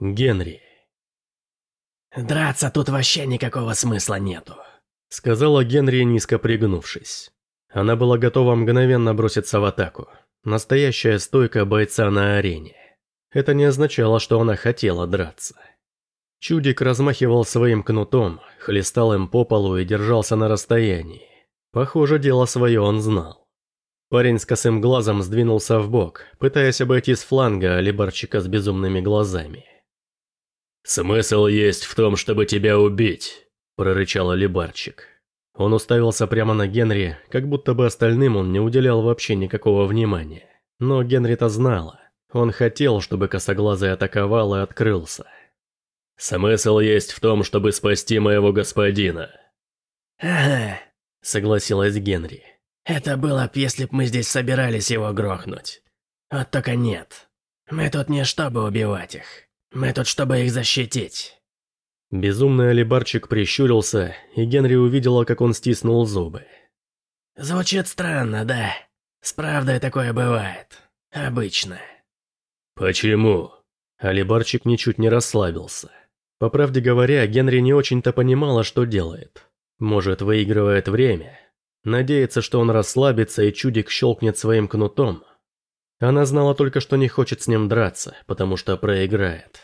Генри. «Драться тут вообще никакого смысла нету», — сказала Генри, низко пригнувшись. Она была готова мгновенно броситься в атаку. Настоящая стойка бойца на арене. Это не означало, что она хотела драться. Чудик размахивал своим кнутом, хлестал им по полу и держался на расстоянии. Похоже, дело свое он знал. Парень с косым глазом сдвинулся в бок, пытаясь обойти с фланга алибарчика с безумными глазами. «Смысл есть в том, чтобы тебя убить», – прорычал алибарчик. Он уставился прямо на Генри, как будто бы остальным он не уделял вообще никакого внимания. Но Генри-то знала. Он хотел, чтобы косоглазый атаковал и открылся. «Смысл есть в том, чтобы спасти моего господина». «Ага», — согласилась Генри. «Это было б, если б мы здесь собирались его грохнуть. Вот только нет. Мы тут не чтобы убивать их. Мы тут, чтобы их защитить». Безумный алибарчик прищурился, и Генри увидела, как он стиснул зубы. «Звучит странно, да? С правдой такое бывает. Обычно». «Почему?» Алибарчик ничуть не расслабился. По правде говоря, Генри не очень-то понимала, что делает. Может, выигрывает время. Надеется, что он расслабится и чудик щелкнет своим кнутом. Она знала только, что не хочет с ним драться, потому что проиграет.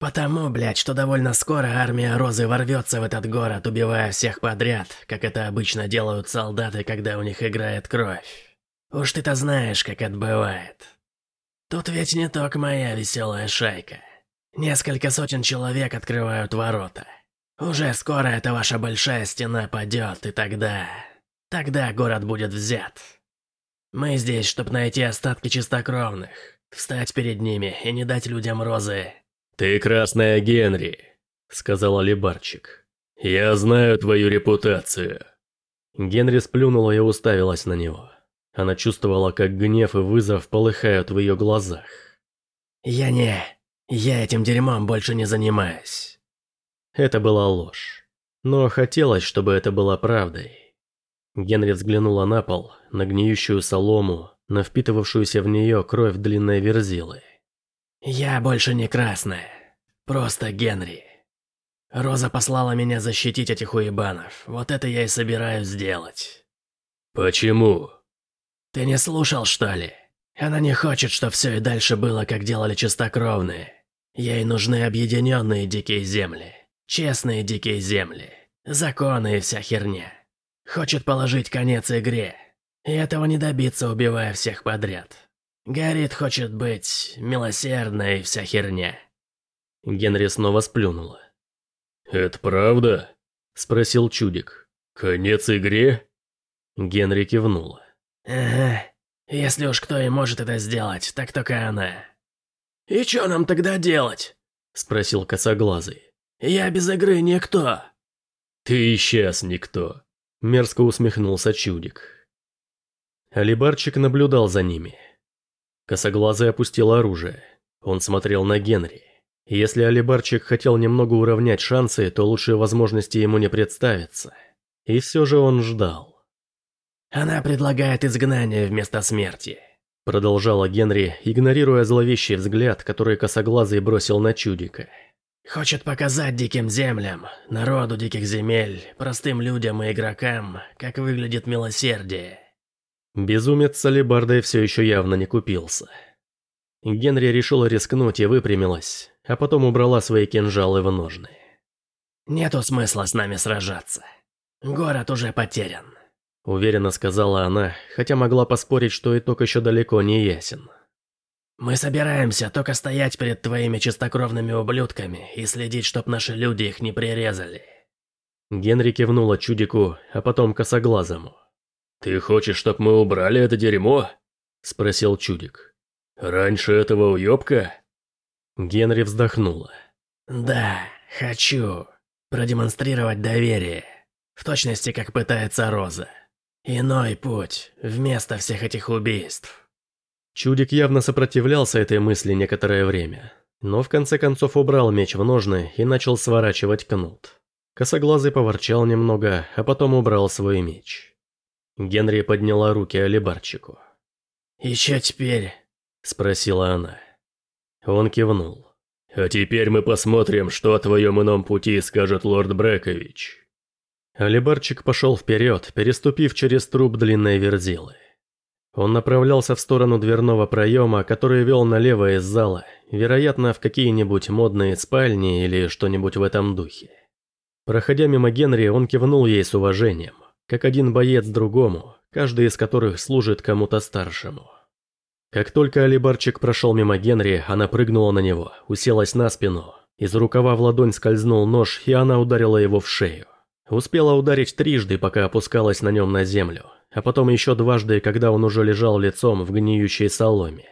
«Потому, блядь, что довольно скоро армия Розы ворвется в этот город, убивая всех подряд, как это обычно делают солдаты, когда у них играет кровь. Уж ты-то знаешь, как это бывает. Тут ведь не только моя веселая шайка. Несколько сотен человек открывают ворота. Уже скоро эта ваша большая стена падет, и тогда... Тогда город будет взят. Мы здесь, чтобы найти остатки чистокровных, встать перед ними и не дать людям розы «Ты красная Генри», — сказал Алибарчик. «Я знаю твою репутацию». Генри сплюнула и уставилась на него. Она чувствовала, как гнев и вызов полыхают в ее глазах. «Я не... Я этим дерьмом больше не занимаюсь». Это была ложь. Но хотелось, чтобы это было правдой. Генри взглянула на пол, на гниющую солому, на впитывавшуюся в нее кровь длинной верзилы. «Я больше не красная. Просто Генри. Роза послала меня защитить этих уебанов. Вот это я и собираюсь сделать». «Почему?» «Ты не слушал, что ли? Она не хочет, чтобы все и дальше было, как делали чистокровные. Ей нужны объединенные дикие земли. Честные дикие земли. Законы и вся херня. Хочет положить конец игре. И этого не добиться, убивая всех подряд. Горит хочет быть милосердной и вся херня. Генри снова сплюнула. «Это правда?» – спросил Чудик. «Конец игре?» Генри кивнула. «Ага, если уж кто и может это сделать, так только она». «И что нам тогда делать?» – спросил косоглазый. «Я без игры никто». «Ты и сейчас никто», – мерзко усмехнулся Чудик. Алибарчик наблюдал за ними. Косоглазый опустил оружие. Он смотрел на Генри. Если Алибарчик хотел немного уравнять шансы, то лучшие возможности ему не представится. И все же он ждал. «Она предлагает изгнание вместо смерти», – продолжала Генри, игнорируя зловещий взгляд, который Косоглазый бросил на Чудика. «Хочет показать диким землям, народу диких земель, простым людям и игрокам, как выглядит милосердие. Безумец с алебардой все еще явно не купился. Генри решила рискнуть и выпрямилась, а потом убрала свои кинжалы в ножны. «Нету смысла с нами сражаться. Город уже потерян», – уверенно сказала она, хотя могла поспорить, что итог еще далеко не ясен. «Мы собираемся только стоять перед твоими чистокровными ублюдками и следить, чтоб наши люди их не прирезали». Генри кивнула чудику, а потом косоглазому. «Ты хочешь, чтоб мы убрали это дерьмо?» – спросил Чудик. «Раньше этого уёбка?» Генри вздохнула. «Да, хочу. Продемонстрировать доверие. В точности, как пытается Роза. Иной путь, вместо всех этих убийств». Чудик явно сопротивлялся этой мысли некоторое время, но в конце концов убрал меч в ножны и начал сворачивать кнут. Косоглазый поворчал немного, а потом убрал свой меч. Генри подняла руки алибарчику. «И чё теперь?» – спросила она. Он кивнул. А теперь мы посмотрим, что о твоем ином пути скажет лорд Брекович. Алибарчик пошел вперед, переступив через труп длинной верзилы. Он направлялся в сторону дверного проема, который вел налево из зала, вероятно, в какие-нибудь модные спальни или что-нибудь в этом духе. Проходя мимо Генри, он кивнул ей с уважением, как один боец другому, каждый из которых служит кому-то старшему. Как только Алибарчик прошел мимо Генри, она прыгнула на него, уселась на спину. Из рукава в ладонь скользнул нож, и она ударила его в шею. Успела ударить трижды, пока опускалась на нем на землю, а потом еще дважды, когда он уже лежал лицом в гниющей соломе.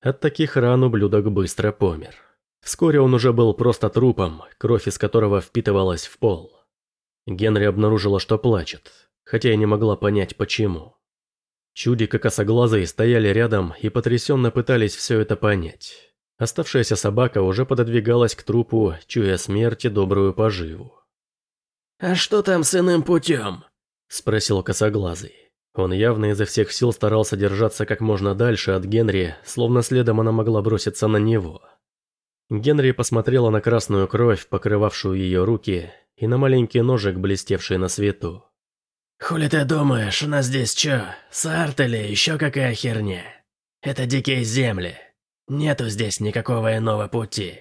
От таких ран ублюдок быстро помер. Вскоре он уже был просто трупом, кровь из которого впитывалась в пол. Генри обнаружила, что плачет, хотя и не могла понять, почему. Чудик и косоглазые стояли рядом и потрясенно пытались все это понять. Оставшаяся собака уже пододвигалась к трупу, чуя смерти добрую поживу. «А что там с иным путем?» – спросил косоглазый. Он явно изо всех сил старался держаться как можно дальше от Генри, словно следом она могла броситься на него. Генри посмотрела на красную кровь, покрывавшую ее руки, и на маленький ножик, блестевший на свету. «Хули ты думаешь, у нас здесь чё, сарт или еще какая херня? Это дикие земли. Нету здесь никакого иного пути.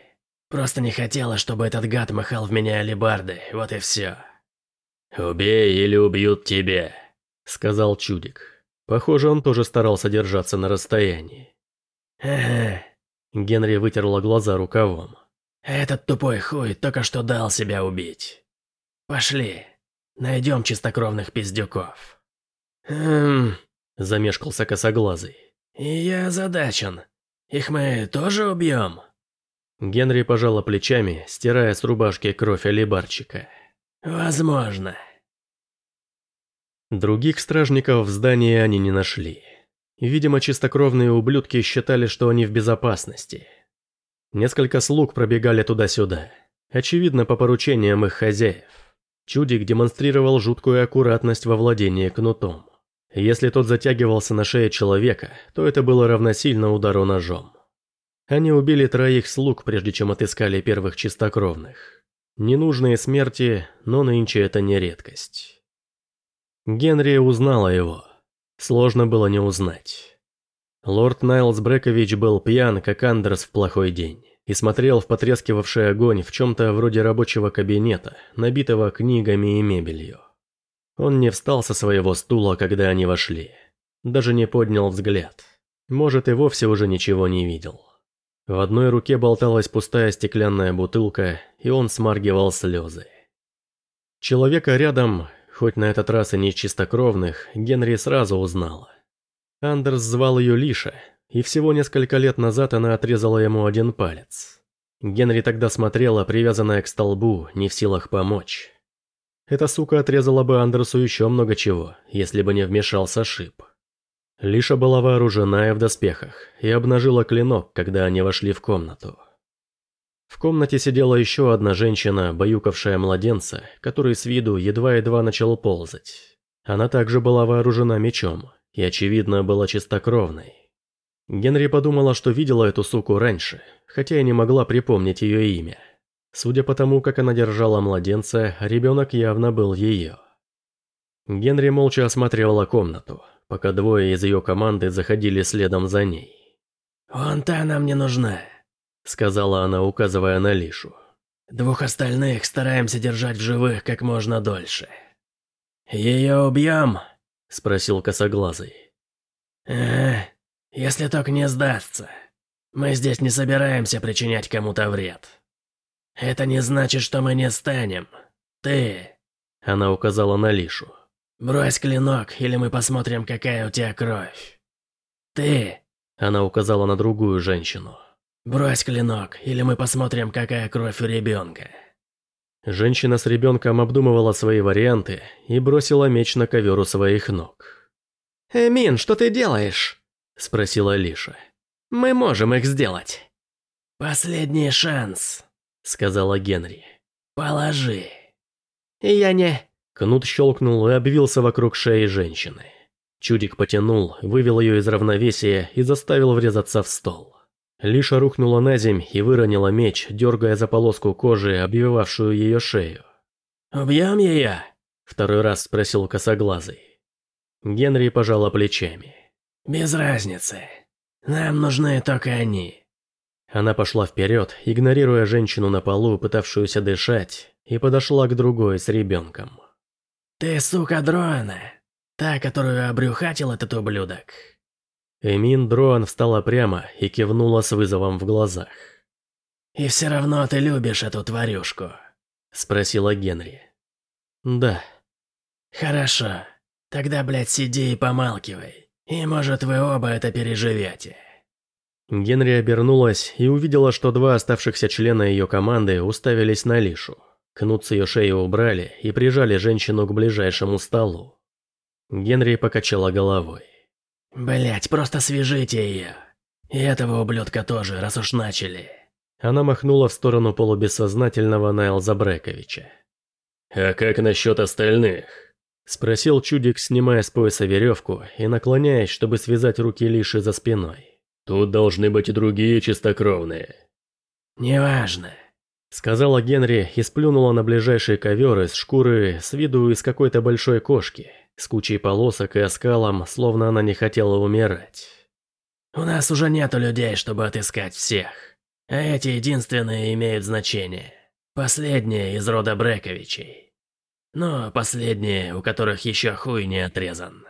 Просто не хотела, чтобы этот гад махал в меня алебарды, вот и все. «Убей или убьют тебя», — сказал Чудик. Похоже, он тоже старался держаться на расстоянии. Генри вытерла глаза рукавом. «Этот тупой хуй только что дал себя убить. Пошли». Найдем чистокровных пиздюков. Хм, замешкался косоглазый. Я задачен. Их мы тоже убьем? Генри пожала плечами, стирая с рубашки кровь алибарчика. Возможно. Других стражников в здании они не нашли. Видимо, чистокровные ублюдки считали, что они в безопасности. Несколько слуг пробегали туда-сюда. Очевидно, по поручениям их хозяев. Чудик демонстрировал жуткую аккуратность во владении кнутом. Если тот затягивался на шее человека, то это было равносильно удару ножом. Они убили троих слуг, прежде чем отыскали первых чистокровных. Ненужные смерти, но нынче это не редкость. Генри узнала его. Сложно было не узнать. Лорд Найлс Брекович был пьян, как Андерс в плохой день и смотрел в потрескивавший огонь в чем-то вроде рабочего кабинета, набитого книгами и мебелью. Он не встал со своего стула, когда они вошли. Даже не поднял взгляд. Может, и вовсе уже ничего не видел. В одной руке болталась пустая стеклянная бутылка, и он смаргивал слезы. Человека рядом, хоть на этот раз и не чистокровных, Генри сразу узнала. Андерс звал ее Лиша, и всего несколько лет назад она отрезала ему один палец. Генри тогда смотрела, привязанная к столбу, не в силах помочь. Эта сука отрезала бы Андерсу еще много чего, если бы не вмешался Шип. Лиша была вооружена и в доспехах, и обнажила клинок, когда они вошли в комнату. В комнате сидела еще одна женщина, баюкавшая младенца, который с виду едва-едва начал ползать. Она также была вооружена мечом, и, очевидно, была чистокровной. Генри подумала, что видела эту суку раньше, хотя и не могла припомнить ее имя. Судя по тому, как она держала младенца, ребенок явно был ее. Генри молча осматривала комнату, пока двое из ее команды заходили следом за ней. «Вон та нам не нужна», — сказала она, указывая на Лишу. «Двух остальных стараемся держать в живых как можно дольше». «Ее убьем?» — спросил косоглазый. «Ага, если только не сдастся. Мы здесь не собираемся причинять кому-то вред. Это не значит, что мы не станем. Ты...» Она указала на Лишу. «Брось клинок, или мы посмотрим, какая у тебя кровь. Ты...» Она указала на другую женщину. «Брось клинок, или мы посмотрим, какая кровь у ребенка». Женщина с ребенком обдумывала свои варианты и бросила меч на ковер у своих ног. «Эмин, что ты делаешь?» – спросила Лиша. «Мы можем их сделать». «Последний шанс», – сказала Генри. «Положи». «Я не...» Кнут щелкнул и обвился вокруг шеи женщины. Чудик потянул, вывел ее из равновесия и заставил врезаться в стол. Лиша рухнула на земь и выронила меч, дергая за полоску кожи, обвивавшую ее шею. «Убьем ее?» – второй раз спросил косоглазый. Генри пожала плечами. «Без разницы. Нам нужны только они». Она пошла вперед, игнорируя женщину на полу, пытавшуюся дышать, и подошла к другой с ребенком. «Ты сука Дрона, та, которую обрюхатил этот ублюдок». Эмин Дроан встала прямо и кивнула с вызовом в глазах. «И все равно ты любишь эту тварюшку?» – спросила Генри. «Да». «Хорошо. Тогда, блядь, сиди и помалкивай. И, может, вы оба это переживете». Генри обернулась и увидела, что два оставшихся члена ее команды уставились на Лишу. Кнут с ее шеи убрали и прижали женщину к ближайшему столу. Генри покачала головой. Блять, просто свяжите ее. И этого ублюдка тоже, раз уж начали. Она махнула в сторону полубессознательного Найлза Брековича. «А как насчет остальных?» Спросил Чудик, снимая с пояса веревку и наклоняясь, чтобы связать руки Лиши за спиной. Тут должны быть и другие чистокровные. Неважно. Сказала Генри и сплюнула на ближайший ковер из шкуры с виду из какой-то большой кошки, с кучей полосок и оскалом, словно она не хотела умирать. «У нас уже нету людей, чтобы отыскать всех. А эти единственные имеют значение. Последние из рода Брековичей. Но последние, у которых еще хуй не отрезан».